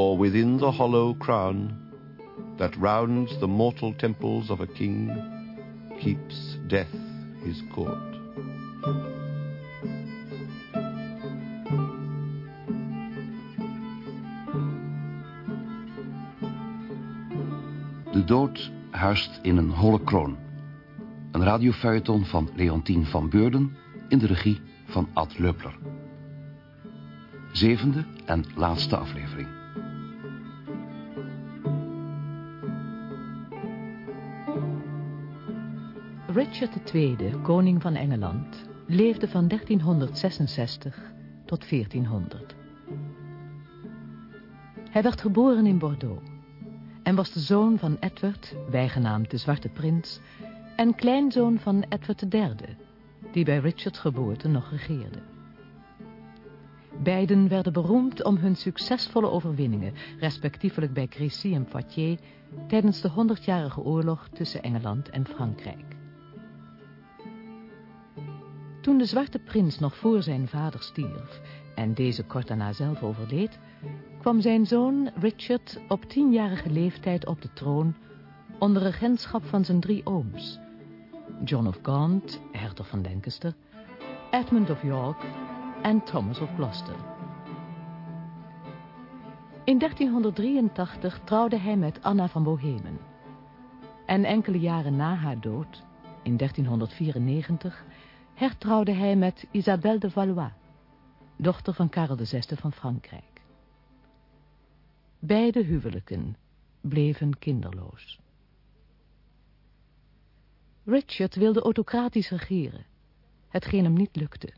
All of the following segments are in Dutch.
For within the hollow crown that rounds the mortal temples of a king keeps death his court. De dood huist in een holle kroon. Een radiofeuilleton van Leontien van Beurden in de regie van Ad Leupler. Zevende en laatste aflevering. Richard II, koning van Engeland, leefde van 1366 tot 1400. Hij werd geboren in Bordeaux en was de zoon van Edward, bijgenaamd de Zwarte Prins, en kleinzoon van Edward III, die bij Richards geboorte nog regeerde. Beiden werden beroemd om hun succesvolle overwinningen, respectievelijk bij Crécy en Poitiers, tijdens de honderdjarige oorlog tussen Engeland en Frankrijk. Toen de Zwarte Prins nog voor zijn vader stierf en deze kort daarna zelf overleed, kwam zijn zoon Richard op tienjarige leeftijd op de troon onder regentschap van zijn drie ooms. John of Gaunt, hertog van Lancaster, Edmund of York en Thomas of Gloucester. In 1383 trouwde hij met Anna van Bohemen. En enkele jaren na haar dood, in 1394, hertrouwde hij met Isabelle de Valois, dochter van Karel VI van Frankrijk. Beide huwelijken bleven kinderloos. Richard wilde autocratisch regeren, hetgeen hem niet lukte.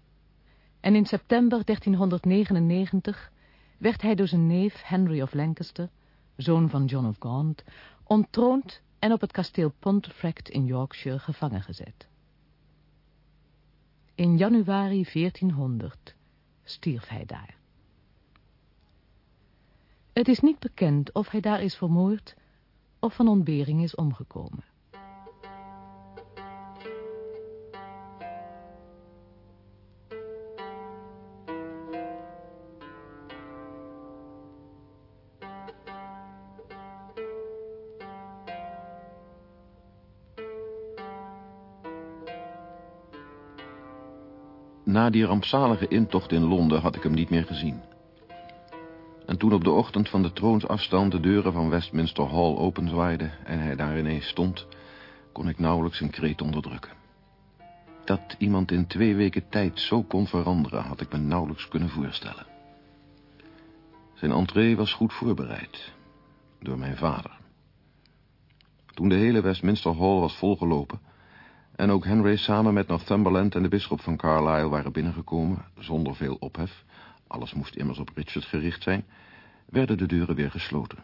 En in september 1399 werd hij door zijn neef Henry of Lancaster, zoon van John of Gaunt, ontroond en op het kasteel Pontefract in Yorkshire gevangen gezet. In januari 1400 stierf hij daar. Het is niet bekend of hij daar is vermoord of van ontbering is omgekomen. Na die rampzalige intocht in Londen had ik hem niet meer gezien. En toen op de ochtend van de troonsafstand de deuren van Westminster Hall openzwaaiden... en hij daar ineens stond, kon ik nauwelijks een kreet onderdrukken. Dat iemand in twee weken tijd zo kon veranderen... had ik me nauwelijks kunnen voorstellen. Zijn entree was goed voorbereid. Door mijn vader. Toen de hele Westminster Hall was volgelopen... en ook Henry samen met Northumberland en de bisschop van Carlisle waren binnengekomen... zonder veel ophef, alles moest immers op Richard gericht zijn... werden de deuren weer gesloten.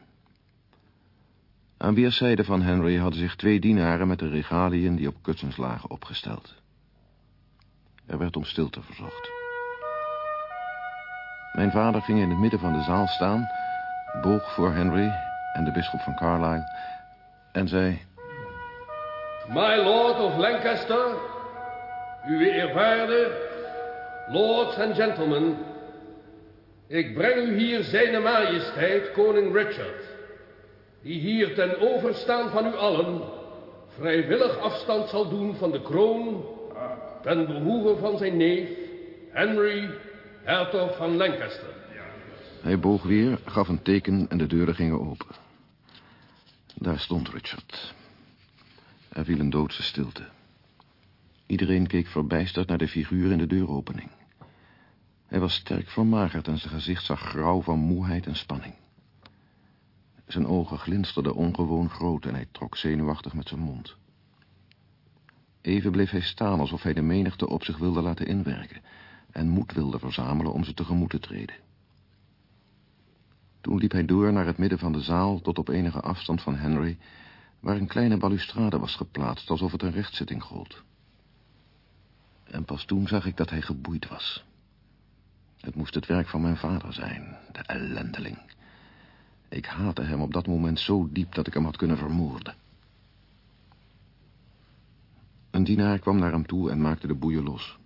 Aan weerszijden van Henry hadden zich twee dienaren met de regaliën die op kussens lagen opgesteld. Er werd om stilte verzocht. Mijn vader ging in het midden van de zaal staan, boog voor Henry en de bisschop van Carlisle en zei... My lord of Lancaster, uw eerwaarde, lords en gentlemen, ik breng u hier zijn majesteit, koning Richard, die hier ten overstaan van u allen vrijwillig afstand zal doen van de kroon ten behoeve van zijn neef Henry, hertog van Lancaster. Hij boog weer, gaf een teken en de deuren gingen open. Daar stond Richard. Er viel een doodse stilte. Iedereen keek verbijsterd naar de figuur in de deuropening. Hij was sterk vermagerd en zijn gezicht zag grauw van moeheid en spanning. Zijn ogen glinsterden ongewoon groot en hij trok zenuwachtig met zijn mond. Even bleef hij staan alsof hij de menigte op zich wilde laten inwerken... en moed wilde verzamelen om ze tegemoet te treden. Toen liep hij door naar het midden van de zaal tot op enige afstand van Henry... waar een kleine balustrade was geplaatst alsof het een rechtszitting gold. En pas toen zag ik dat hij geboeid was... Het moest het werk van mijn vader zijn, de ellendeling. Ik haatte hem op dat moment zo diep dat ik hem had kunnen vermoorden. Een dienaar kwam naar hem toe en maakte de boeien los.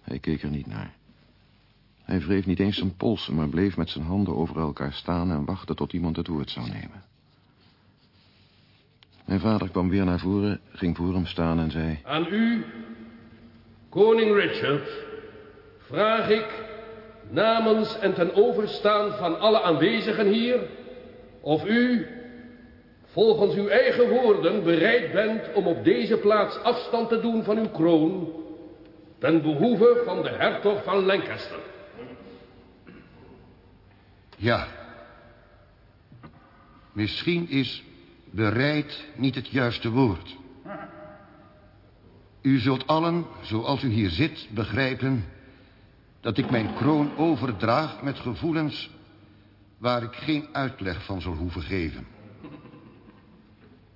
Hij keek er niet naar. Hij wreef niet eens zijn polsen, maar bleef met zijn handen over elkaar staan... en wachtte tot iemand het woord zou nemen. Mijn vader kwam weer naar voren, ging voor hem staan en zei... Aan u, koning Richard, vraag ik namens en ten overstaan van alle aanwezigen hier... of u, volgens uw eigen woorden, bereid bent om op deze plaats afstand te doen van uw kroon... ten behoeve van de hertog van Lancaster. Ja. Misschien is bereid niet het juiste woord. U zult allen, zoals u hier zit, begrijpen... dat ik mijn kroon overdraag met gevoelens... waar ik geen uitleg van zal hoeven geven.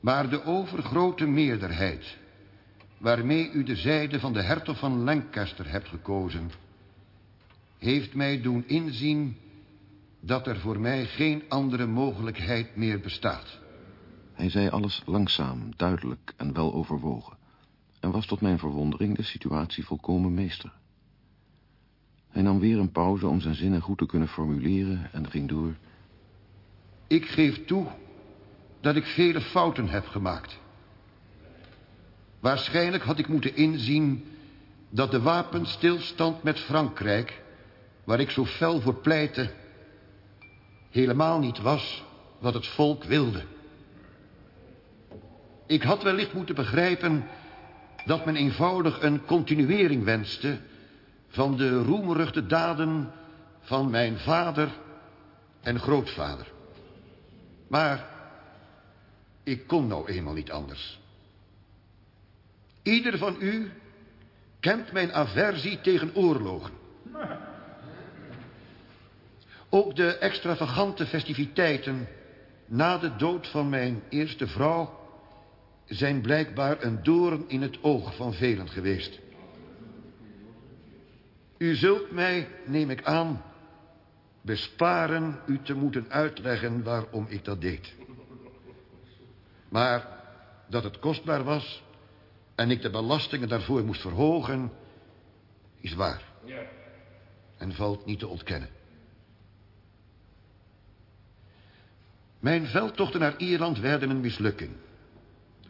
Maar de overgrote meerderheid... waarmee u de zijde van de hertog van Lancaster hebt gekozen... heeft mij doen inzien dat er voor mij geen andere mogelijkheid meer bestaat. Hij zei alles langzaam, duidelijk en wel overwogen... en was tot mijn verwondering de situatie volkomen meester. Hij nam weer een pauze om zijn zinnen goed te kunnen formuleren en ging door... Ik geef toe dat ik vele fouten heb gemaakt. Waarschijnlijk had ik moeten inzien dat de wapenstilstand met Frankrijk... waar ik zo fel voor pleitte... helemaal niet was wat het volk wilde... Ik had wellicht moeten begrijpen dat men eenvoudig een continuering wenste... van de roemruchte daden van mijn vader en grootvader. Maar ik kon nou eenmaal niet anders. Ieder van u kent mijn aversie tegen oorlogen. Ook de extravagante festiviteiten na de dood van mijn eerste vrouw zijn blijkbaar een doorn in het oog van velen geweest. U zult mij, neem ik aan, besparen u te moeten uitleggen waarom ik dat deed. Maar dat het kostbaar was en ik de belastingen daarvoor moest verhogen, is waar. En valt niet te ontkennen. Mijn veldtochten naar Ierland werden een mislukking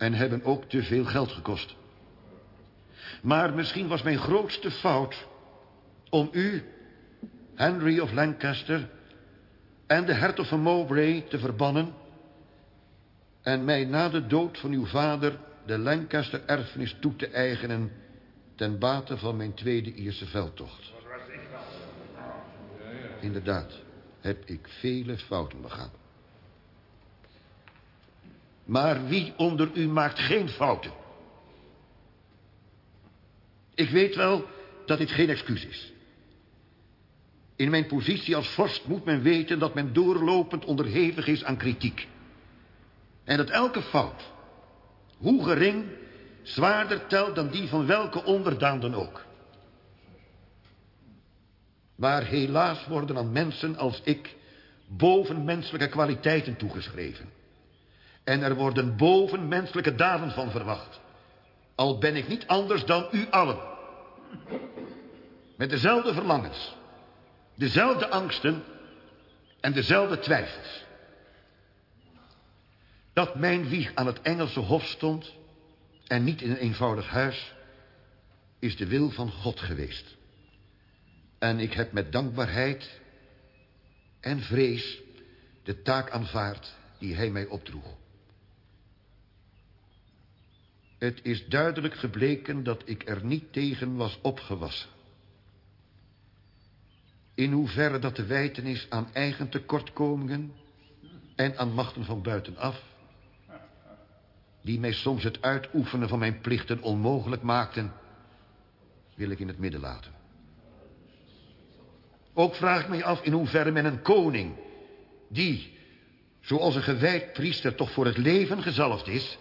en hebben ook te veel geld gekost. Maar misschien was mijn grootste fout om u, Henry of Lancaster... en de hertog van Mowbray te verbannen... en mij na de dood van uw vader de Lancaster-erfenis toe te eigenen... ten bate van mijn tweede Ierse veldtocht. Inderdaad, heb ik vele fouten begaan. Maar wie onder u maakt geen fouten? Ik weet wel dat dit geen excuus is. In mijn positie als vorst moet men weten dat men doorlopend onderhevig is aan kritiek. En dat elke fout, hoe gering, zwaarder telt dan die van welke onderdaan dan ook. Maar helaas worden aan mensen als ik bovenmenselijke kwaliteiten toegeschreven. En er worden bovenmenselijke daden van verwacht. Al ben ik niet anders dan u allen. Met dezelfde verlangens. Dezelfde angsten. En dezelfde twijfels. Dat mijn wieg aan het Engelse hof stond. En niet in een eenvoudig huis. Is de wil van God geweest. En ik heb met dankbaarheid en vrees de taak aanvaard die hij mij opdroeg. Het is duidelijk gebleken dat ik er niet tegen was opgewassen. In hoeverre dat te wijten is aan eigen tekortkomingen... en aan machten van buitenaf... die mij soms het uitoefenen van mijn plichten onmogelijk maakten... wil ik in het midden laten. Ook vraag ik mij af in hoeverre men een koning... die, zoals een gewijd priester toch voor het leven gezalfd is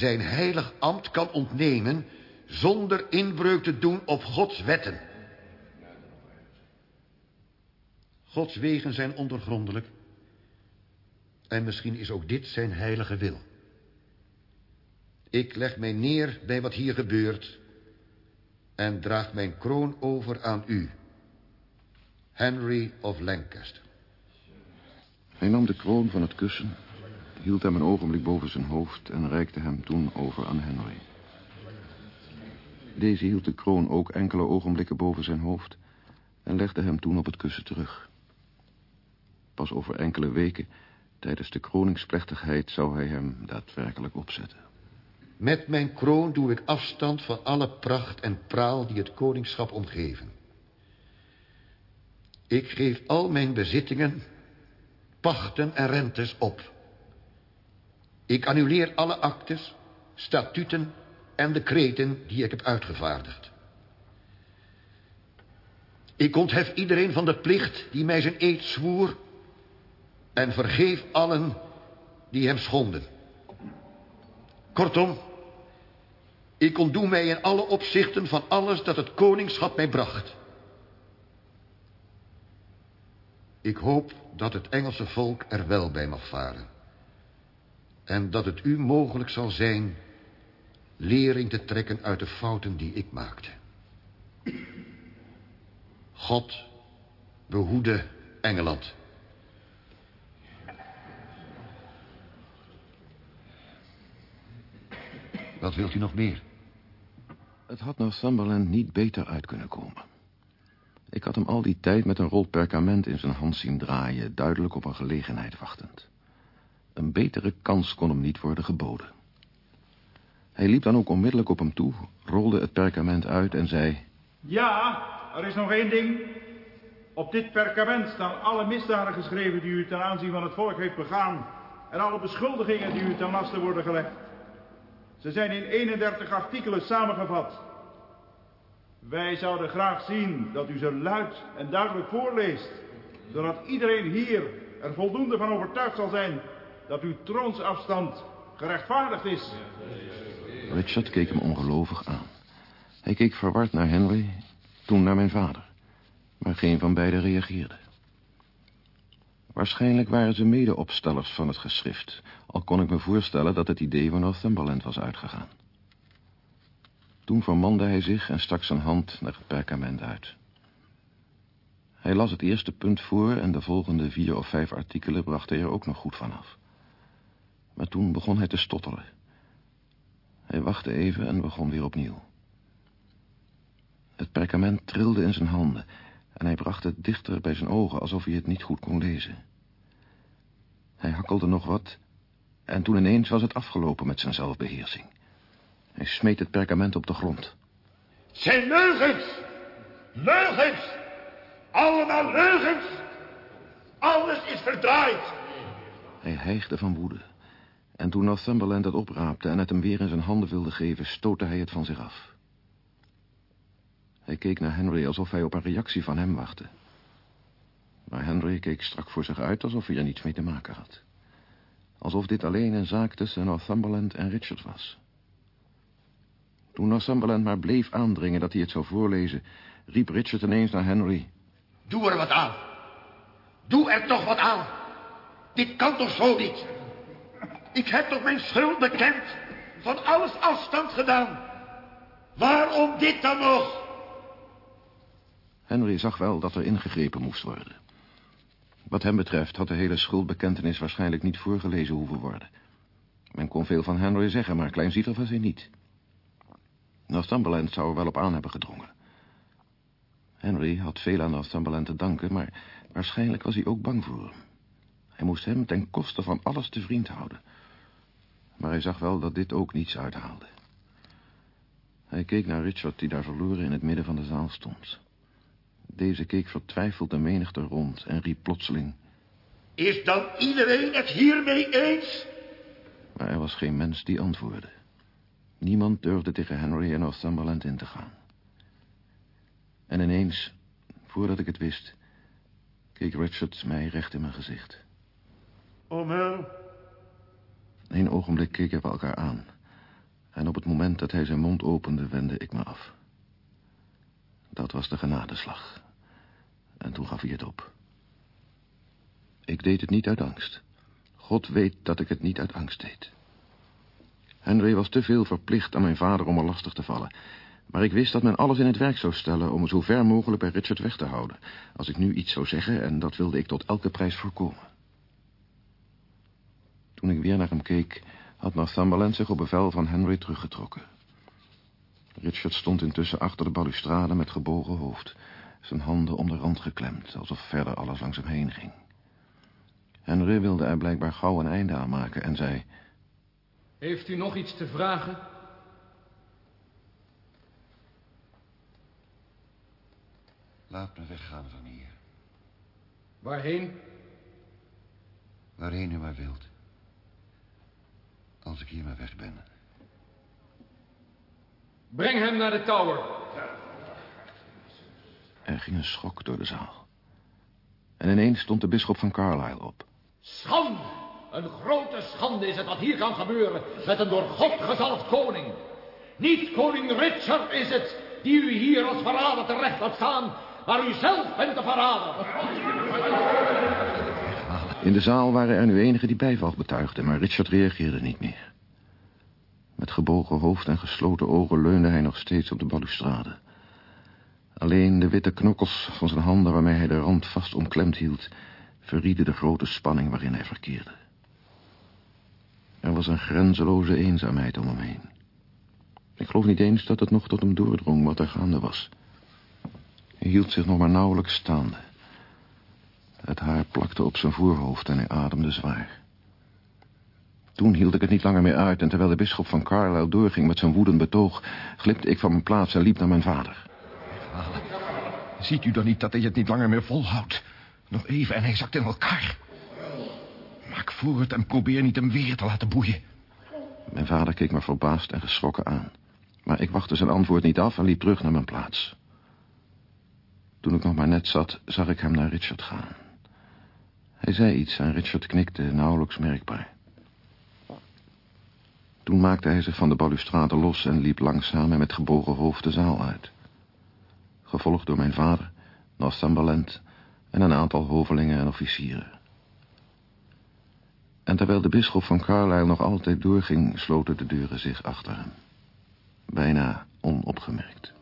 zijn heilig ambt kan ontnemen zonder inbreuk te doen op Gods wetten. Gods wegen zijn ondergrondelijk. En misschien is ook dit zijn heilige wil. Ik leg mij neer bij wat hier gebeurt en draag mijn kroon over aan u, Henry of Lancaster. Hij nam de kroon van het kussen, hield hem een ogenblik boven zijn hoofd... en reikte hem toen over aan Henry. Deze hield de kroon ook enkele ogenblikken boven zijn hoofd... en legde hem toen op het kussen terug. Pas over enkele weken, tijdens de kroningsplechtigheid... zou hij hem daadwerkelijk opzetten. Met mijn kroon doe ik afstand van alle pracht en praal die het koningschap omgeven. Ik geef al mijn bezittingen, pachten en rentes op. Ik annuleer alle actes, statuten en decreten die ik heb uitgevaardigd. Ik onthef iedereen van de plicht die mij zijn eed zwoer... en vergeef allen die hem schonden. Kortom, ik ontdoe mij in alle opzichten van alles dat het koningschap mij bracht. Ik hoop dat het Engelse volk er wel bij mag varen. En dat het u mogelijk zal zijn lering te trekken uit de fouten die ik maakte. God behoede Engeland. Wat wilt u nog meer? Het had Northumberland niet beter uit kunnen komen. Ik had hem al die tijd met een rol perkament in zijn hand zien draaien... duidelijk op een gelegenheid wachtend. Een betere kans kon hem niet worden geboden. Hij liep dan ook onmiddellijk op hem toe, rolde het perkament uit en zei... Ja, er is nog één ding. Op dit perkament staan alle misdaden geschreven die u ten aanzien van het volk heeft begaan... en alle beschuldigingen die u ten laste worden gelegd. Ze zijn in 31 artikelen samengevat. Wij zouden graag zien dat u ze luid en duidelijk voorleest, zodat iedereen hier er voldoende van overtuigd zal zijn dat uw troonsafstand gerechtvaardigd is. Richard keek hem ongelovig aan. Hij keek verward naar Henry, toen naar mijn vader. Maar geen van beiden reageerde. Waarschijnlijk waren ze medeopstellers van het geschrift... al kon ik me voorstellen dat het idee van Northumberland was uitgegaan. Toen vermande hij zich en stak zijn hand naar het perkament uit. Hij las het eerste punt voor en de volgende vier of vijf artikelen bracht hij er ook nog goed vanaf. Maar toen begon hij te stotteren. Hij wachtte even en begon weer opnieuw. Het perkament trilde in zijn handen en hij bracht het dichter bij zijn ogen alsof hij het niet goed kon lezen. Hij hakkelde nog wat en toen ineens was het afgelopen met zijn zelfbeheersing. Hij smeet het perkament op de grond. Zijn leugens! Leugens! Allemaal leugens! Alles is verdraaid! Hij hijgde van woede. En toen Northumberland het opraapte en het hem weer in zijn handen wilde geven... stootte hij het van zich af. Hij keek naar Henry alsof hij op een reactie van hem wachtte. Maar Henry keek strak voor zich uit alsof hij er niets mee te maken had. Alsof dit alleen een zaak tussen Northumberland en Richard was. Toen Northumberland maar bleef aandringen dat hij het zou voorlezen... riep Richard ineens naar Henry. Doe er wat aan. Doe er toch wat aan. Dit kan toch zo niet? Ik heb toch mijn schuld bekend. Van alles afstand gedaan. Waarom dit dan nog? Henry zag wel dat er ingegrepen moest worden. Wat hem betreft had de hele schuldbekentenis waarschijnlijk niet voorgelezen hoeven worden. Men kon veel van Henry zeggen, maar kleinzielig was hij niet. Northumberland zou er wel op aan hebben gedrongen. Henry had veel aan Northumberland te danken, maar waarschijnlijk was hij ook bang voor hem. Hij moest hem ten koste van alles te vriend houden. Maar hij zag wel dat dit ook niets uithaalde. Hij keek naar Richard, die daar verloren in het midden van de zaal stond. Deze keek vertwijfeld de menigte rond en riep plotseling... Is dan iedereen het hiermee eens? Maar er was geen mens die antwoordde. Niemand durfde tegen Henry en Northumberland in te gaan. En ineens, voordat ik het wist, keek Richard mij recht in mijn gezicht. Omer, Een ogenblik keken we elkaar aan. En op het moment dat hij zijn mond opende, wendde ik me af. Dat was de genadeslag. En toen gaf hij het op. Ik deed het niet uit angst. God weet dat ik het niet uit angst deed. Henry was te veel verplicht aan mijn vader om er lastig te vallen. Maar ik wist dat men alles in het werk zou stellen om zo ver mogelijk bij Richard weg te houden. Als ik nu iets zou zeggen, en dat wilde ik tot elke prijs voorkomen. Toen ik weer naar hem keek, had Northumberland zich op bevel van Henry teruggetrokken. Richard stond intussen achter de balustrade met gebogen hoofd, zijn handen om de rand geklemd, alsof verder alles langs hem heen ging. Henry wilde er blijkbaar gauw een einde aan maken en zei... Heeft u nog iets te vragen? Laat me weggaan van hier. Waarheen? Waarheen u maar wilt. Als ik hier maar weg ben. Breng hem naar de tower. Er ging een schok door de zaal. En ineens stond de bisschop van Carlisle op. Schande! Een grote schande is het wat hier kan gebeuren met een door God gezalfd koning. Niet koning Richard is het die u hier als verrader terecht laat staan, maar u zelf bent de verrader. In de zaal waren er nu enigen die bijval betuigden, maar Richard reageerde niet meer. Met gebogen hoofd en gesloten ogen leunde hij nog steeds op de balustrade. Alleen de witte knokkels van zijn handen waarmee hij de rand vast omklemd hield... verrieden de grote spanning waarin hij verkeerde. Er was een grenzeloze eenzaamheid om hem heen. Ik geloof niet eens dat het nog tot hem doordrong wat er gaande was. Hij hield zich nog maar nauwelijks staande. Het haar plakte op zijn voorhoofd en hij ademde zwaar. Toen hield ik het niet langer meer uit... en terwijl de bisschop van Carlisle doorging met zijn woedend betoog... glipte ik van mijn plaats en liep naar mijn vader. Ziet u dan niet dat hij het niet langer meer volhoudt? Nog even en hij zakt in elkaar. Maak voort en probeer niet hem weer te laten boeien. Mijn vader keek me verbaasd en geschrokken aan. Maar ik wachtte zijn antwoord niet af en liep terug naar mijn plaats. Toen ik nog maar net zat, zag ik hem naar Richard gaan. Hij zei iets en Richard knikte, nauwelijks merkbaar. Toen maakte hij zich van de balustrade los en liep langzaam en met gebogen hoofd de zaal uit. Gevolgd door mijn vader, Northumberland en een aantal hovelingen en officieren. En terwijl de bisschop van Carlisle nog altijd doorging, sloten de deuren zich achter hem. Bijna onopgemerkt.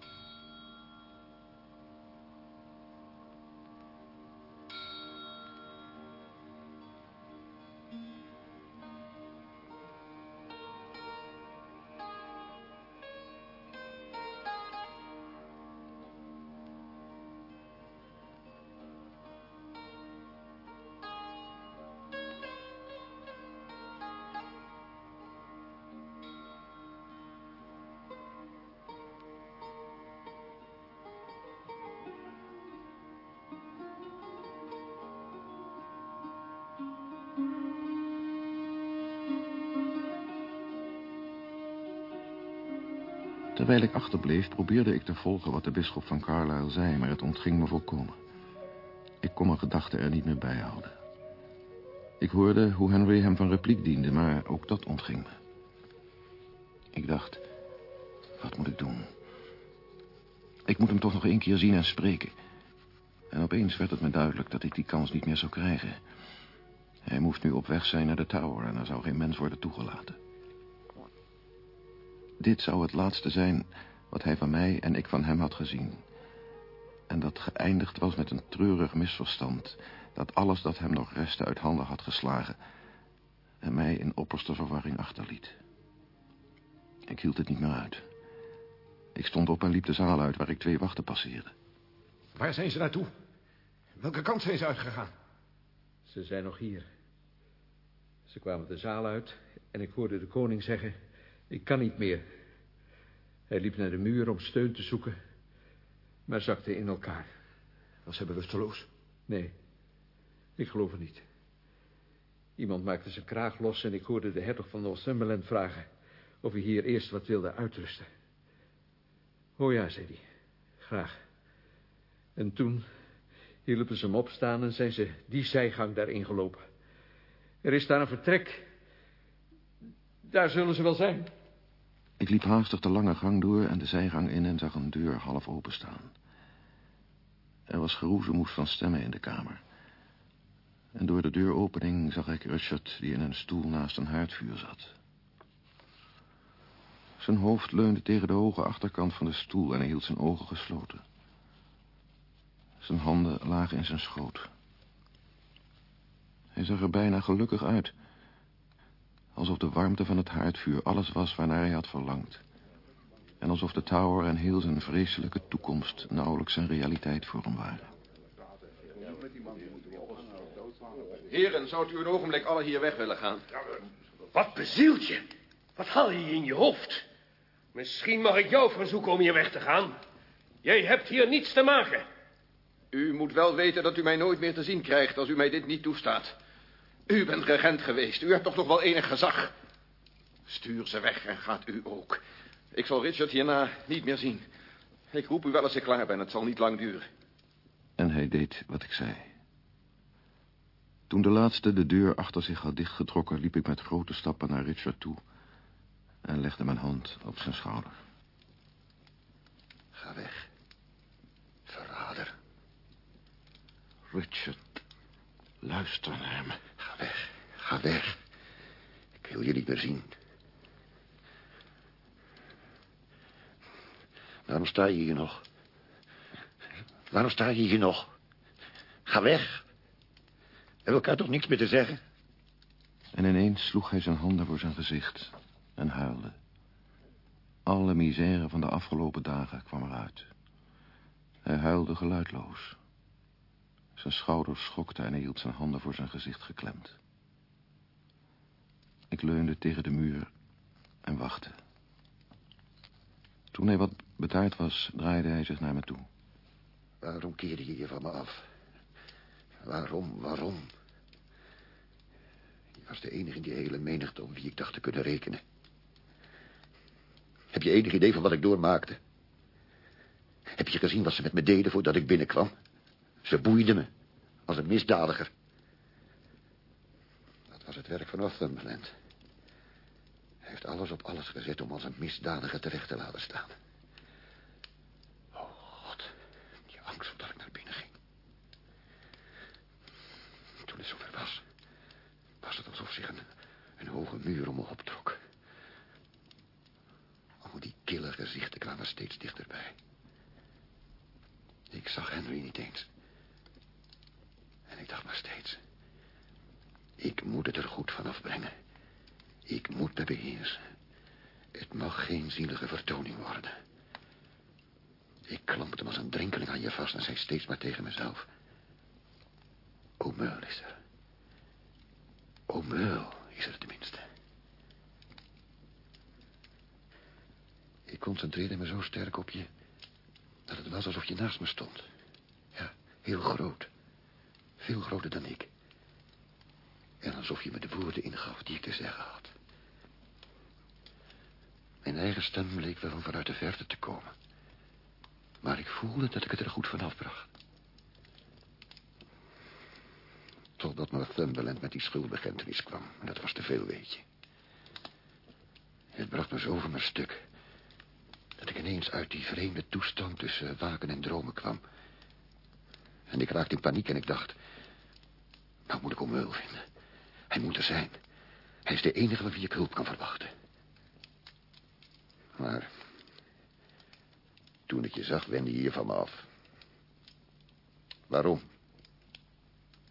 Achterbleef, probeerde ik te volgen wat de bisschop van Carlisle zei, maar het ontging me volkomen. Ik kon mijn gedachten er niet meer bij houden. Ik hoorde hoe Henry hem van repliek diende, maar ook dat ontging me. Ik dacht, wat moet ik doen? Ik moet hem toch nog één keer zien en spreken. En opeens werd het me duidelijk dat ik die kans niet meer zou krijgen. Hij moest nu op weg zijn naar de tower en er zou geen mens worden toegelaten. Dit zou het laatste zijn wat hij van mij en ik van hem had gezien. En dat geëindigd was met een treurig misverstand... dat alles dat hem nog restte uit handen had geslagen... en mij in opperste verwarring achterliet. Ik hield het niet meer uit. Ik stond op en liep de zaal uit waar ik twee wachten passeerde. Waar zijn ze naartoe? Welke kant zijn ze uitgegaan? Ze zijn nog hier. Ze kwamen de zaal uit en ik hoorde de koning zeggen... Ik kan niet meer. Hij liep naar de muur om steun te zoeken, maar zakte in elkaar. Was hij bewusteloos? Nee, ik geloof het niet. Iemand maakte zijn kraag los en ik hoorde de hertog van Northumberland vragen... of hij hier eerst wat wilde uitrusten. Oh ja, zei hij. Graag. En toen hielpen ze hem opstaan en zijn ze die zijgang daarin gelopen. Er is daar een vertrek. Daar zullen ze wel zijn. Ik liep haastig de lange gang door en de zijgang in en zag een deur half openstaan. Er was geroezemoes van stemmen in de kamer. En door de deuropening zag ik Richard die in een stoel naast een haardvuur zat. Zijn hoofd leunde tegen de hoge achterkant van de stoel en hij hield zijn ogen gesloten. Zijn handen lagen in zijn schoot. Hij zag er bijna gelukkig uit. Alsof de warmte van het haardvuur alles was waarnaar hij had verlangd. En alsof de tower en heel zijn vreselijke toekomst nauwelijks een realiteit voor hem waren. Heren, zou u een ogenblik alle hier weg willen gaan? Wat bezielt je? Wat haal je in je hoofd? Misschien mag ik jou verzoeken om hier weg te gaan. Jij hebt hier niets te maken. U moet wel weten dat u mij nooit meer te zien krijgt als u mij dit niet toestaat. U bent regent geweest. U hebt toch nog wel enig gezag. Stuur ze weg en gaat u ook. Ik zal Richard hierna niet meer zien. Ik roep u wel als ik klaar ben. Het zal niet lang duren. En hij deed wat ik zei. Toen de laatste de deur achter zich had dichtgetrokken... liep ik met grote stappen naar Richard toe... en legde mijn hand op zijn schouder. Ga weg. Verrader. Richard, luister naar me. Ga weg. Ik wil je niet meer zien. Waarom sta je hier nog? Waarom sta je hier nog? Ga weg. We hebben elkaar toch niks meer te zeggen? En ineens sloeg hij zijn handen voor zijn gezicht en huilde. Alle misère van de afgelopen dagen kwam eruit. Hij huilde geluidloos. Zijn schouders schokten en hij hield zijn handen voor zijn gezicht geklemd. Ik leunde tegen de muur en wachtte. Toen hij wat betaard was, draaide hij zich naar me toe. Waarom keerde je je van me af? Waarom, waarom? Je was de enige in die hele menigte om wie ik dacht te kunnen rekenen. Heb je enig idee van wat ik doormaakte? Heb je gezien wat ze met me deden voordat ik binnenkwam? Ze boeiden me, als een misdadiger. Was het werk van Northumberland. Hij heeft alles op alles gezet om als een misdadiger terecht te laten staan. Oh, God. Die angst voordat ik naar binnen ging. Toen het zover was, was het alsof zich een, een hoge muur om me optrok. Oh, die kille gezichten kwamen steeds dichterbij. Ik zag Henry niet eens. En ik dacht maar steeds... Ik moet het er goed vanaf brengen. Ik moet me beheersen. Het mag geen zielige vertoning worden. Ik klampte als een drinkeling aan je vast en zei steeds maar tegen mezelf... O'Meul is er. O'Meul is er tenminste. Ik concentreerde me zo sterk op je... dat het was alsof je naast me stond. Ja, heel groot. Veel groter dan ik. En alsof je me de woorden ingaf die ik te zeggen had. Mijn eigen stem bleek wel vanuit de verte te komen. Maar ik voelde dat ik het er goed vanaf bracht. Totdat Northumberland met die schuldbekentenis kwam. En dat was te veel, weet je. Het bracht me zo van mijn stuk. Dat ik ineens uit die vreemde toestand tussen waken en dromen kwam. En ik raakte in paniek en ik dacht... Nou moet ik Omeul vinden. Hij moet er zijn. Hij is de enige van wie ik hulp kan verwachten. Maar... Toen ik je zag, wende je je van me af. Waarom?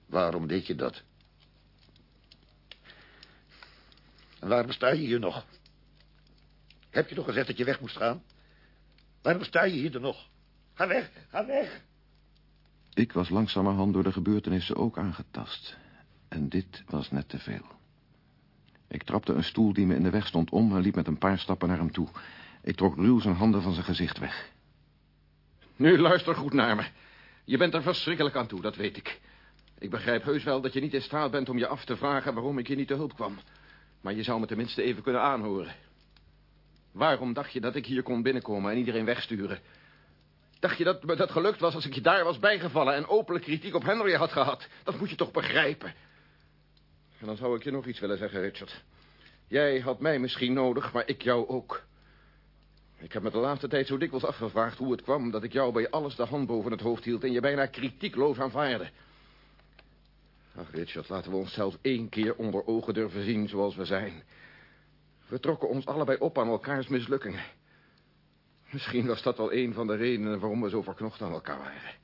Waarom deed je dat? En waarom sta je hier nog? Heb je toch gezegd dat je weg moest gaan? Waarom sta je hier dan nog? Ga weg, ga weg. Ik was langzamerhand door de gebeurtenissen ook aangetast. En dit was net te veel. Ik trapte een stoel die me in de weg stond om... en liep met een paar stappen naar hem toe. Ik trok ruw zijn handen van zijn gezicht weg. Nu, luister goed naar me. Je bent er verschrikkelijk aan toe, dat weet ik. Ik begrijp heus wel dat je niet in staat bent om je af te vragen... waarom ik je niet te hulp kwam. Maar je zou me tenminste even kunnen aanhoren. Waarom dacht je dat ik hier kon binnenkomen en iedereen wegsturen? Dacht je dat me dat gelukt was als ik je daar was bijgevallen... en openlijk kritiek op Henry had gehad? Dat moet je toch begrijpen? En dan zou ik je nog iets willen zeggen, Richard. Jij had mij misschien nodig, maar ik jou ook. Ik heb me de laatste tijd zo dikwijls afgevraagd hoe het kwam... dat ik jou bij alles de hand boven het hoofd hield... en je bijna kritiekloos aanvaarde. Ach, Richard, laten we onszelf één keer onder ogen durven zien zoals we zijn. We trokken ons allebei op aan elkaars mislukkingen. Misschien was dat wel een van de redenen waarom we zo verknocht aan elkaar waren.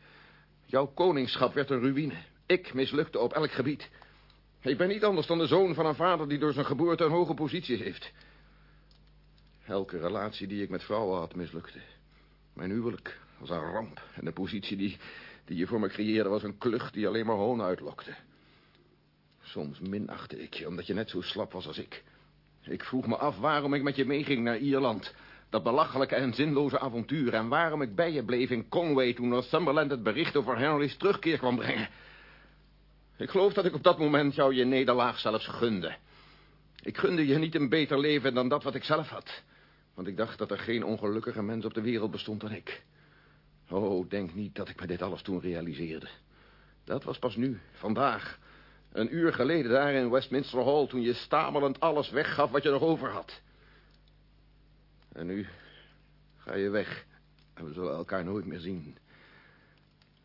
Jouw koningschap werd een ruïne. Ik mislukte op elk gebied. Ik ben niet anders dan de zoon van een vader die door zijn geboorte een hoge positie heeft. Elke relatie die ik met vrouwen had mislukte. Mijn huwelijk was een ramp. En de positie die, die je voor me creëerde was een klucht die alleen maar hoon uitlokte. Soms minachtte ik je omdat je net zo slap was als ik. Ik vroeg me af waarom ik met je meeging naar Ierland. Dat belachelijke en zinloze avontuur. En waarom ik bij je bleef in Conway toen Northumberland het bericht over Henry's terugkeer kwam brengen. Ik geloof dat ik op dat moment jou je nederlaag zelfs gunde. Ik gunde je niet een beter leven dan dat wat ik zelf had. Want ik dacht dat er geen ongelukkige mens op de wereld bestond dan ik. Oh, denk niet dat ik me dit alles toen realiseerde. Dat was pas nu, vandaag. Een uur geleden daar in Westminster Hall... toen je stamelend alles weggaf wat je nog over had. En nu ga je weg. En we zullen elkaar nooit meer zien.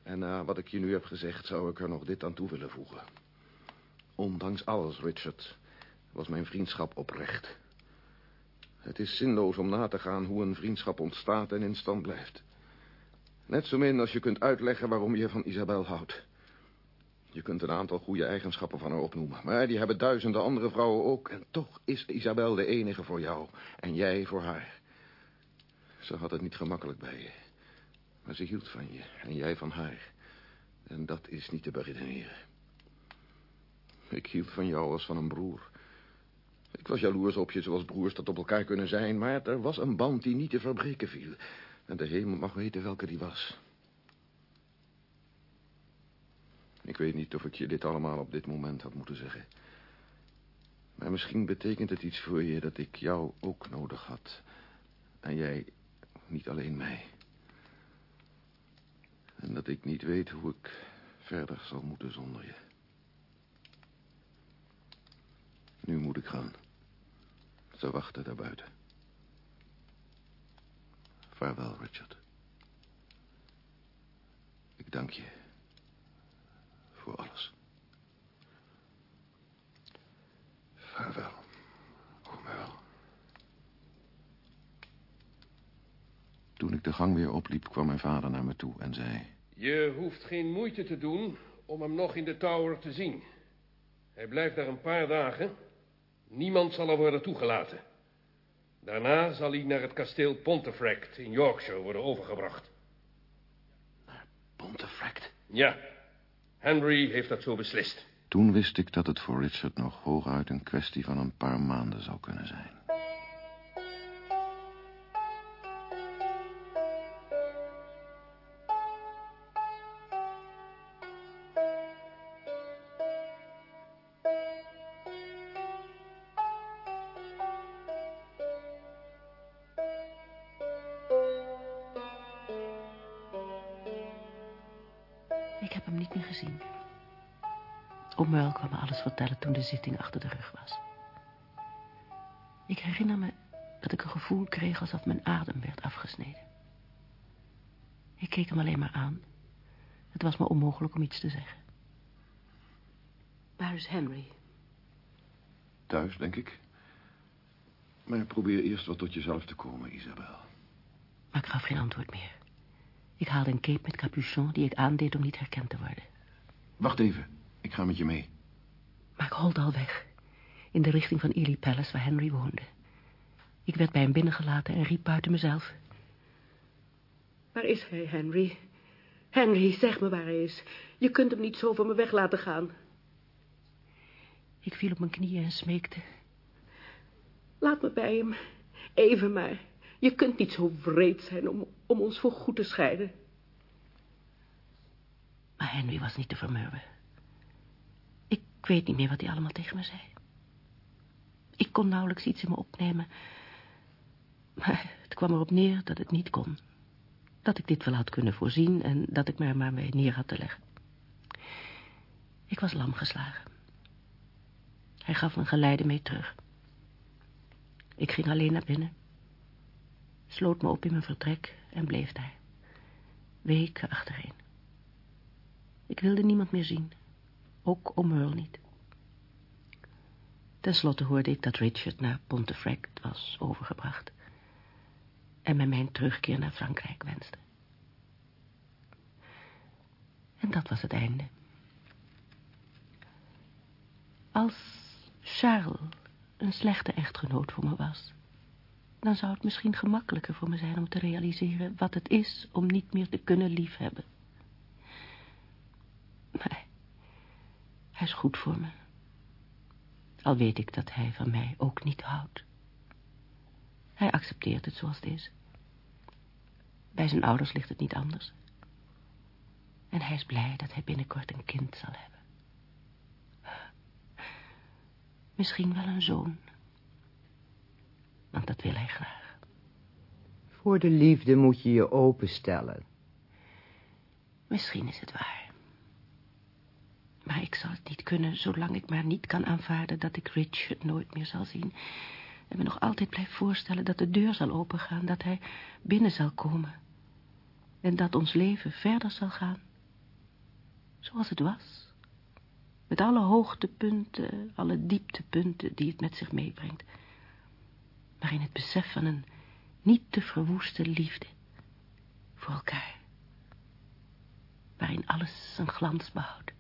En na wat ik je nu heb gezegd... zou ik er nog dit aan toe willen voegen. Ondanks alles, Richard... was mijn vriendschap oprecht. Het is zinloos om na te gaan hoe een vriendschap ontstaat en in stand blijft. Net zo min als je kunt uitleggen waarom je van Isabel houdt. Je kunt een aantal goede eigenschappen van haar opnoemen. Maar die hebben duizenden andere vrouwen ook. En toch is Isabel de enige voor jou. En jij voor haar. Ze had het niet gemakkelijk bij je. Maar ze hield van je. En jij van haar. En dat is niet te beredeneren. Ik hield van jou als van een broer. Ik was jaloers op je zoals broers dat op elkaar kunnen zijn... maar er was een band die niet te verbreken viel. En de hemel mag weten welke die was. Ik weet niet of ik je dit allemaal op dit moment had moeten zeggen. Maar misschien betekent het iets voor je dat ik jou ook nodig had. En jij niet alleen mij. En dat ik niet weet hoe ik verder zal moeten zonder je. Nu moet ik gaan. Ze wachten daar buiten. Vaarwel, Richard. Ik dank je voor alles. Vaarwel, Omerl. Toen ik de gang weer opliep, kwam mijn vader naar me toe en zei... Je hoeft geen moeite te doen om hem nog in de tower te zien. Hij blijft daar een paar dagen. Niemand zal er worden toegelaten. Daarna zal hij naar het kasteel Pontefract in Yorkshire worden overgebracht. Pontefract? Ja, Henry heeft dat zo beslist. Toen wist ik dat het voor Richard nog hooguit een kwestie van een paar maanden zou kunnen zijn. Ik heb hem niet meer gezien. Oom Merle kwam me alles vertellen toen de zitting achter de rug was. Ik herinner me dat ik een gevoel kreeg alsof mijn adem werd afgesneden. Ik keek hem alleen maar aan. Het was me onmogelijk om iets te zeggen. Waar is Henry? Thuis, denk ik. Maar probeer eerst wat tot jezelf te komen, Isabel. Maar ik gaf geen antwoord meer. Ik haalde een cape met capuchon die ik aandeed om niet herkend te worden. Wacht even, ik ga met je mee. Maar ik holde al weg. In de richting van Ely Palace, waar Henry woonde. Ik werd bij hem binnengelaten en riep buiten mezelf. Waar is hij, Henry? Henry, zeg me waar hij is. Je kunt hem niet zo van me weg laten gaan. Ik viel op mijn knieën en smeekte. Laat me bij hem. Even maar. Je kunt niet zo wreed zijn om, om ons voor goed te scheiden. Maar Henry was niet te vermurwen. Ik weet niet meer wat hij allemaal tegen me zei. Ik kon nauwelijks iets in me opnemen. Maar het kwam erop neer dat het niet kon. Dat ik dit wel had kunnen voorzien en dat ik me er maar mee neer had te leggen. Ik was lam geslagen. Hij gaf me geleide mee terug. Ik ging alleen naar binnen. Sloot me op in mijn vertrek en bleef daar. Weken achtereen. Ik wilde niemand meer zien. Ook om niet. Ten slotte hoorde ik dat Richard naar Pontefract was overgebracht. En mij mijn terugkeer naar Frankrijk wenste. En dat was het einde. Als Charles een slechte echtgenoot voor me was... dan zou het misschien gemakkelijker voor me zijn om te realiseren... wat het is om niet meer te kunnen liefhebben. Maar hij is goed voor me. Al weet ik dat hij van mij ook niet houdt. Hij accepteert het zoals het is. Bij zijn ouders ligt het niet anders. En hij is blij dat hij binnenkort een kind zal hebben. Misschien wel een zoon. Want dat wil hij graag. Voor de liefde moet je je openstellen. Misschien is het waar. Maar ik zal het niet kunnen, zolang ik maar niet kan aanvaarden dat ik Richard nooit meer zal zien. En me nog altijd blijf voorstellen dat de deur zal opengaan, dat hij binnen zal komen. En dat ons leven verder zal gaan. Zoals het was. Met alle hoogtepunten, alle dieptepunten die het met zich meebrengt. Maar in het besef van een niet te verwoeste liefde voor elkaar. Waarin alles zijn glans behoudt.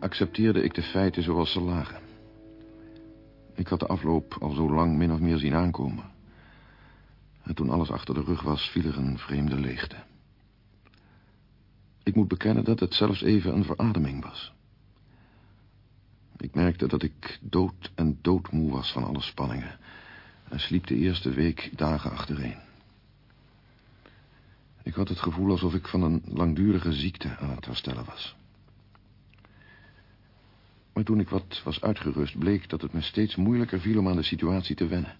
Accepteerde ik de feiten zoals ze lagen. Ik had de afloop al zo lang min of meer zien aankomen. En toen alles achter de rug was, viel er een vreemde leegte. Ik moet bekennen dat het zelfs even een verademing was. Ik merkte dat ik dood en doodmoe was van alle spanningen... en sliep de eerste week dagen achtereen. Ik had het gevoel alsof ik van een langdurige ziekte aan het herstellen was... Maar toen ik wat was uitgerust, bleek dat het me steeds moeilijker viel om aan de situatie te wennen.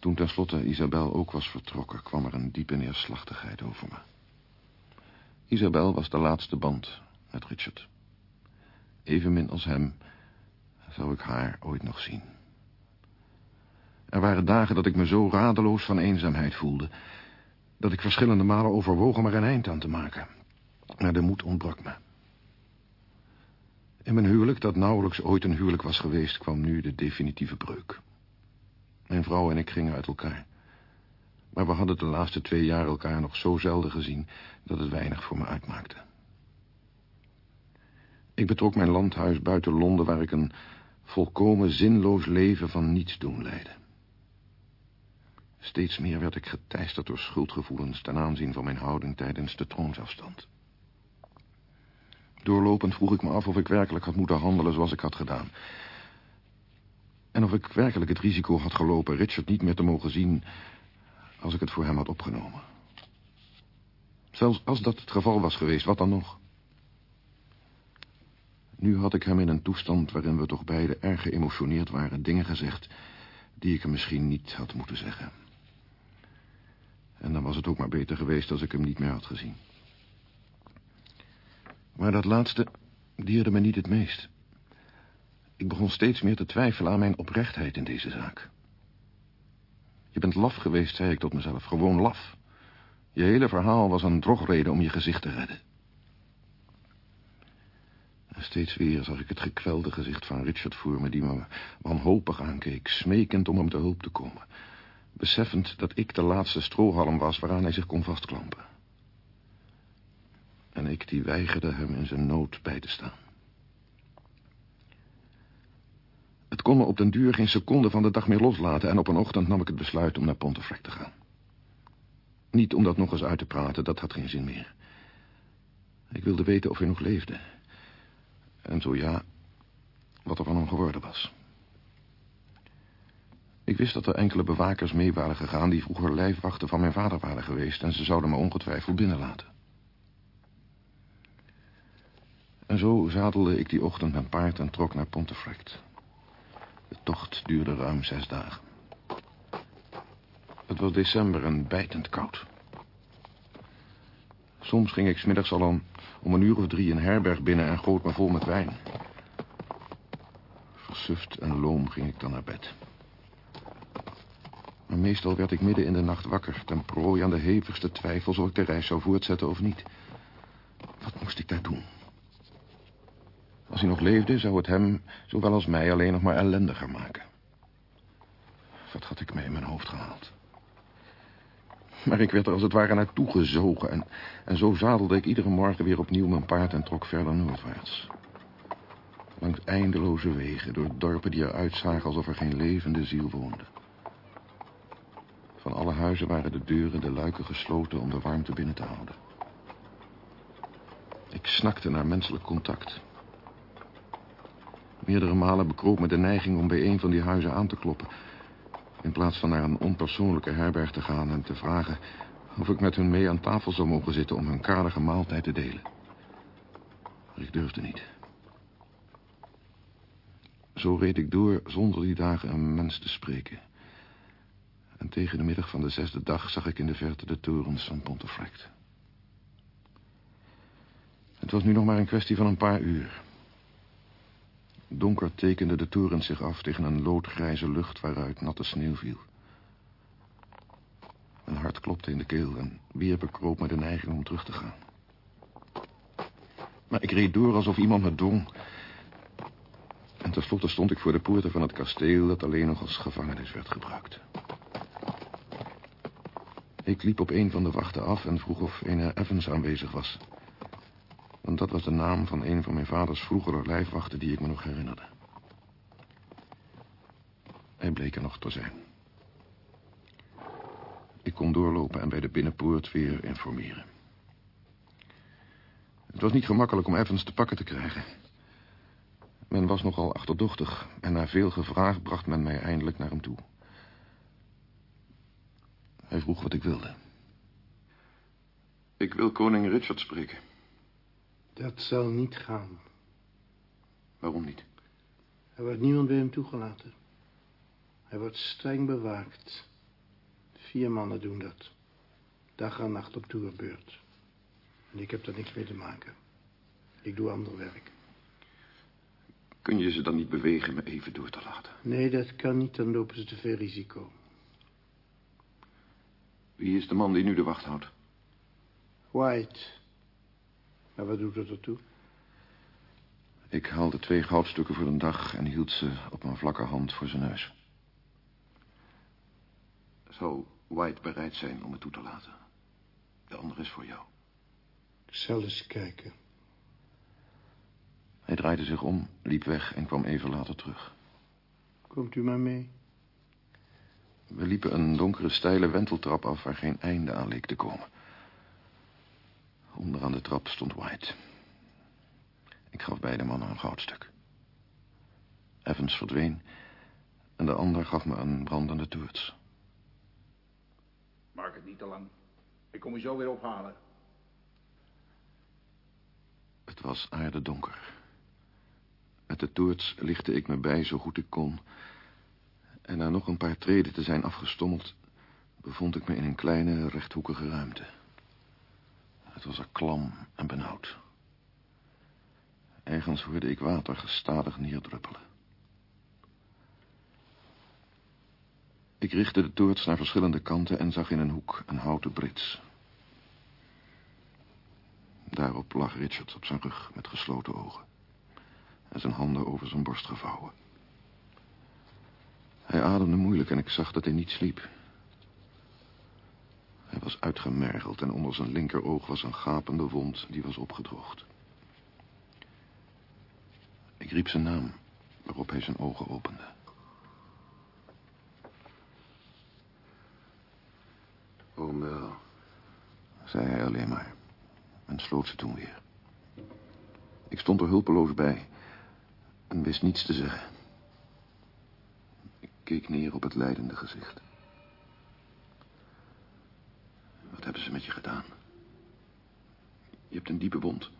Toen tenslotte Isabel ook was vertrokken, kwam er een diepe neerslachtigheid over me. Isabel was de laatste band met Richard. Evenmin als hem zou ik haar ooit nog zien. Er waren dagen dat ik me zo radeloos van eenzaamheid voelde... dat ik verschillende malen overwogen er een eind aan te maken. Maar de moed ontbrak me. In mijn huwelijk, dat nauwelijks ooit een huwelijk was geweest... kwam nu de definitieve breuk. Mijn vrouw en ik gingen uit elkaar. Maar we hadden de laatste twee jaar elkaar nog zo zelden gezien... dat het weinig voor me uitmaakte. Ik betrok mijn landhuis buiten Londen... waar ik een volkomen zinloos leven van niets doen leidde. Steeds meer werd ik geteisterd door schuldgevoelens... ten aanzien van mijn houding tijdens de troonsafstand. Doorlopend vroeg ik me af of ik werkelijk had moeten handelen zoals ik had gedaan. En of ik werkelijk het risico had gelopen Richard niet meer te mogen zien als ik het voor hem had opgenomen. Zelfs als dat het geval was geweest, wat dan nog? Nu had ik hem in een toestand waarin we toch beide erg geëmotioneerd waren... dingen gezegd die ik hem misschien niet had moeten zeggen. En dan was het ook maar beter geweest als ik hem niet meer had gezien. Maar dat laatste dierde me niet het meest. Ik begon steeds meer te twijfelen aan mijn oprechtheid in deze zaak. Je bent laf geweest, zei ik tot mezelf. Gewoon laf. Je hele verhaal was een drogreden om je gezicht te redden. En steeds weer zag ik het gekwelde gezicht van Richard voor me... die me wanhopig aankeek, smekend om hem te hulp te komen. Beseffend dat ik de laatste strohalm was waaraan hij zich kon vastklampen. En ik die weigerde hem in zijn nood bij te staan. Het kon me op den duur geen seconde van de dag meer loslaten... en op een ochtend nam ik het besluit om naar Pontefract te gaan. Niet om dat nog eens uit te praten, dat had geen zin meer. Ik wilde weten of hij nog leefde. En zo ja, wat er van hem geworden was. Ik wist dat er enkele bewakers mee waren gegaan... die vroeger lijfwachten van mijn vader waren geweest... en ze zouden me ongetwijfeld binnenlaten. En zo zadelde ik die ochtend mijn paard en trok naar Pontefract. De tocht duurde ruim zes dagen. Het was december en bijtend koud. Soms ging ik smiddags al om, om een uur of drie een herberg binnen... en goot me vol met wijn. Versuft en loom ging ik dan naar bed. Maar meestal werd ik midden in de nacht wakker... ten prooi aan de hevigste twijfels of ik de reis zou voortzetten of niet. Wat moest ik daar doen? Als hij nog leefde, zou het hem, zowel als mij, alleen nog maar ellendiger maken. Wat had ik mij in mijn hoofd gehaald? Maar ik werd er als het ware naartoe gezogen... En, en zo zadelde ik iedere morgen weer opnieuw mijn paard... en trok verder noordwaarts. Langs eindeloze wegen, door dorpen die eruit zagen... alsof er geen levende ziel woonde. Van alle huizen waren de deuren, de luiken gesloten... om de warmte binnen te houden. Ik snakte naar menselijk contact... Meerdere malen bekroop me de neiging om bij een van die huizen aan te kloppen. In plaats van naar een onpersoonlijke herberg te gaan en te vragen... of ik met hun mee aan tafel zou mogen zitten om hun karige maaltijd te delen. Maar ik durfde niet. Zo reed ik door zonder die dagen een mens te spreken. En tegen de middag van de zesde dag zag ik in de verte de torens van Pontefract. Het was nu nog maar een kwestie van een paar uur... Donker tekende de toren zich af tegen een loodgrijze lucht waaruit natte sneeuw viel. Mijn hart klopte in de keel en weer bekroop me de neiging om terug te gaan. Maar ik reed door alsof iemand me dwong. En tenslotte stond ik voor de poorten van het kasteel dat alleen nog als gevangenis werd gebruikt. Ik liep op een van de wachten af en vroeg of ene Evans aanwezig was. Want dat was de naam van een van mijn vaders vroegere lijfwachten die ik me nog herinnerde. Hij bleek er nog te zijn. Ik kon doorlopen en bij de binnenpoort weer informeren. Het was niet gemakkelijk om Evans te pakken te krijgen. Men was nogal achterdochtig en na veel gevraagd bracht men mij eindelijk naar hem toe. Hij vroeg wat ik wilde. Ik wil koning Richard spreken. Dat zal niet gaan. Waarom niet? Er wordt niemand bij hem toegelaten. Hij wordt streng bewaakt. Vier mannen doen dat. Dag en nacht op toerbeurt. En ik heb daar niks mee te maken. Ik doe ander werk. Kun je ze dan niet bewegen me even door te laten? Nee, dat kan niet. Dan lopen ze te veel risico. Wie is de man die nu de wacht houdt? White. Maar wat doet dat ertoe? Ik haalde twee goudstukken voor een dag en hield ze op mijn vlakke hand voor zijn neus. Zou White bereid zijn om me toe te laten? De andere is voor jou. Ik zal eens kijken. Hij draaide zich om, liep weg en kwam even later terug. Komt u maar mee. We liepen een donkere, steile wenteltrap af waar geen einde aan leek te komen. Onderaan de trap stond White. Ik gaf beide mannen een goudstuk. Evans verdween en de ander gaf me een brandende toorts. Maak het niet te lang. Ik kom je zo weer ophalen. Het was aardedonker. Met de toorts lichtte ik me bij zo goed ik kon. En na nog een paar treden te zijn afgestommeld... bevond ik me in een kleine, rechthoekige ruimte. Het was er klam en benauwd. Ergens hoorde ik water gestadig neerdruppelen. Ik richtte de toorts naar verschillende kanten en zag in een hoek een houten brits. Daarop lag Richard op zijn rug met gesloten ogen en zijn handen over zijn borst gevouwen. Hij ademde moeilijk en ik zag dat hij niet sliep. Hij was uitgemergeld en onder zijn linkeroog was een gapende wond die was opgedroogd. Ik riep zijn naam, waarop hij zijn ogen opende. Oom wel, zei hij alleen maar en sloot ze toen weer. Ik stond er hulpeloos bij en wist niets te zeggen. Ik keek neer op het lijdende gezicht. Wat hebben ze met je gedaan? Je hebt een diepe wond.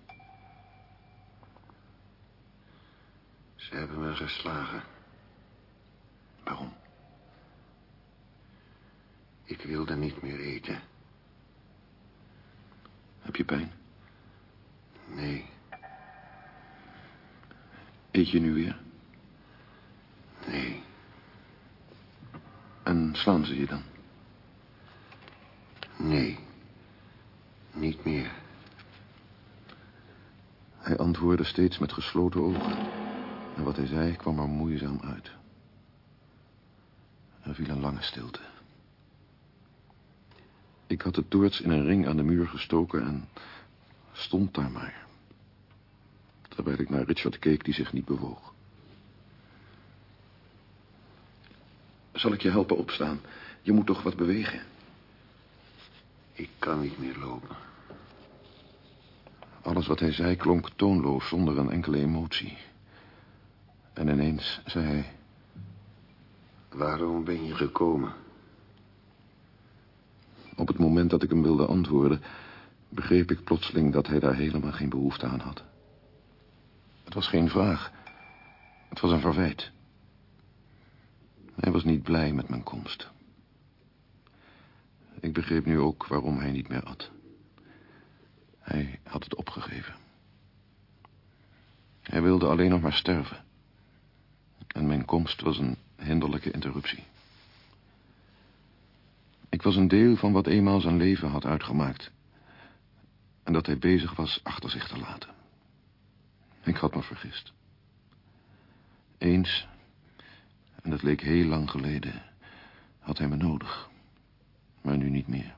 Ze hebben me geslagen. Waarom? Ik wilde niet meer eten. Heb je pijn? Nee. Eet je nu weer? Nee. En slaan ze je dan? Nee. Niet meer. Hij antwoordde steeds met gesloten ogen. En wat hij zei kwam er moeizaam uit. Er viel een lange stilte. Ik had de toorts in een ring aan de muur gestoken en stond daar maar. Terwijl ik naar Richard keek die zich niet bewoog. Zal ik je helpen opstaan? Je moet toch wat bewegen? Ik kan niet meer lopen. Alles wat hij zei klonk toonloos, zonder een enkele emotie. En ineens zei hij... Waarom ben je gekomen? Op het moment dat ik hem wilde antwoorden... begreep ik plotseling dat hij daar helemaal geen behoefte aan had. Het was geen vraag. Het was een verwijt. Hij was niet blij met mijn komst. Ik begreep nu ook waarom hij niet meer at. Hij had het opgegeven. Hij wilde alleen nog maar sterven. En mijn komst was een hinderlijke interruptie. Ik was een deel van wat eenmaal zijn leven had uitgemaakt. En dat hij bezig was achter zich te laten. Ik had me vergist. Eens, en dat leek heel lang geleden, had hij me nodig. Maar nu niet meer.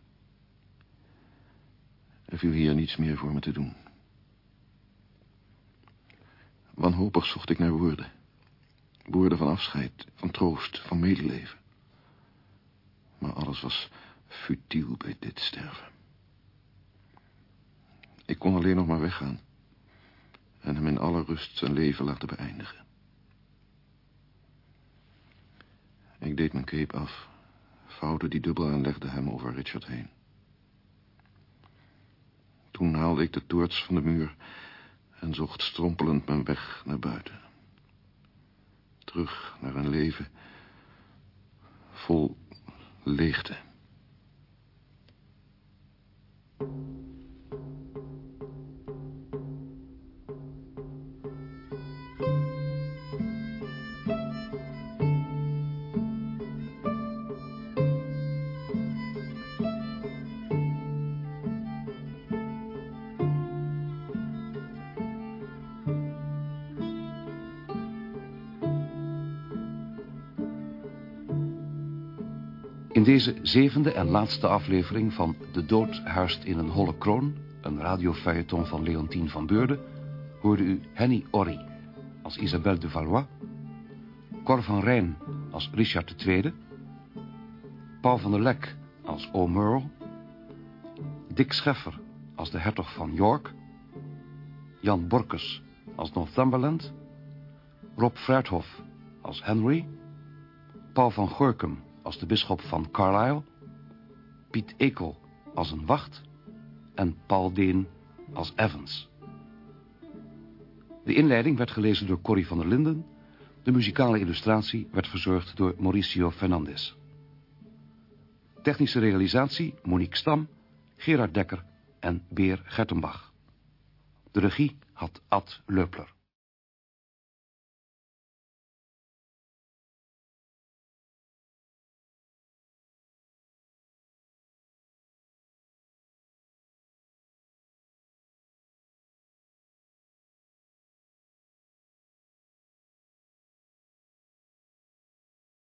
Er viel hier niets meer voor me te doen. Wanhopig zocht ik naar woorden. Woorden van afscheid, van troost, van medeleven. Maar alles was futiel bij dit sterven. Ik kon alleen nog maar weggaan. En hem in alle rust zijn leven laten beëindigen. Ik deed mijn cape af, vouwde die dubbel en legde hem over Richard heen. Toen haalde ik de toorts van de muur en zocht strompelend mijn weg naar buiten. Terug naar een leven vol leegte. In deze zevende en laatste aflevering van De Dood huist in een holle kroon... een radiofeuilleton van Leontien van Beurden... hoorde u Henny Orry als Isabelle de Valois... Cor van Rijn als Richard II... Paul van der Lek als O'Merle... Dick Scheffer als de hertog van York... Jan Borkes als Northumberland... Rob Fruithof als Henry... Paul van Gorkum als de bisschop van Carlisle... Piet Ekel als een wacht... en Paul Deen als Evans. De inleiding werd gelezen door Corrie van der Linden. De muzikale illustratie werd verzorgd door Mauricio Fernandez. Technische realisatie Monique Stam, Gerard Dekker en Beer Gertenbach. De regie had Ad Leupler.